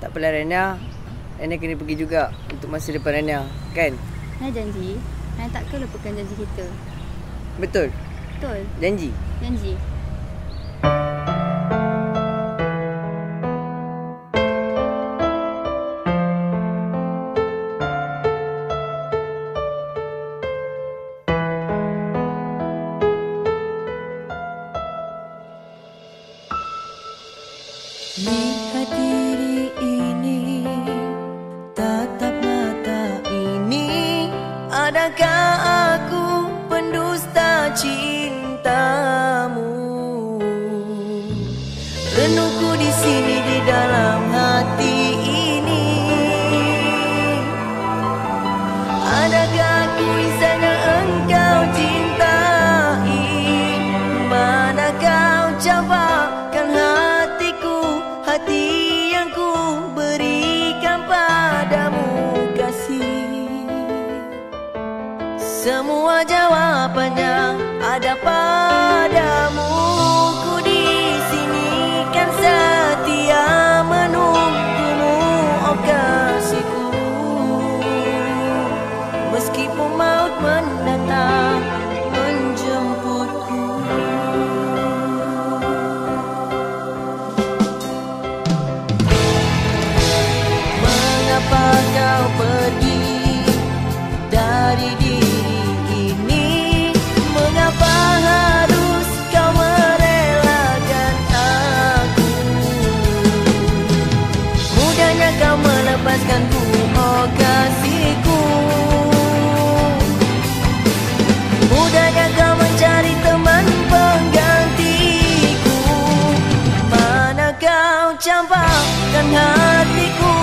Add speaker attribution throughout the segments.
Speaker 1: nak pelan Rena, Rena kena pergi juga untuk masa depan Rena. Kan?
Speaker 2: Hana janji, Hana takkan lupakan janji kita.
Speaker 1: Betul?
Speaker 2: Betul?
Speaker 1: Janji?
Speaker 2: Janji.
Speaker 3: Cintamu. Renungku di sini di dalam hati Semua jawabannya ada padamu. Ku di sini kan setia menunggumu oh kasihku. Meskipun maut mendatang menjemputku. Mengapa kau melepaskanku oh kasihku. Mudahnya kau mencari teman penggantiku? Mana kau campakkan hatiku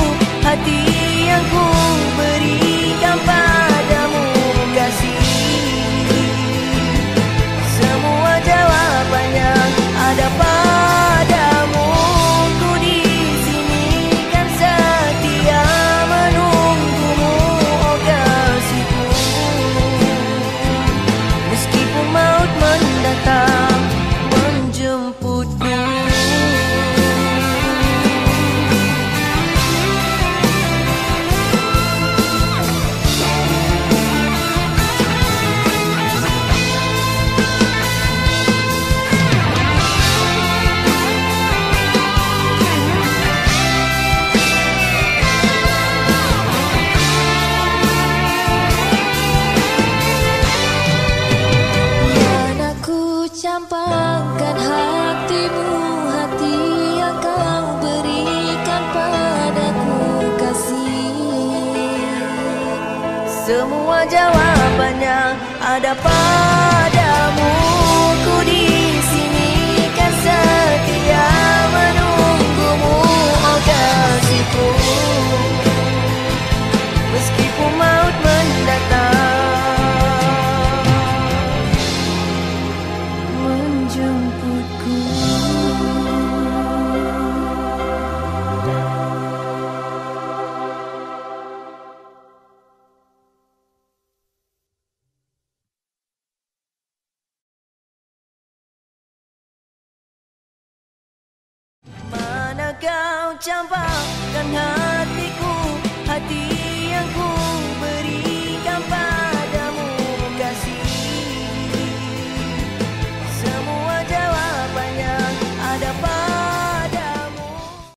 Speaker 3: Hati yang ku
Speaker 4: campakkan hatimu Hati yang kau berikan padaku kasih.
Speaker 3: Semua jawabannya ada padamu 将把感叹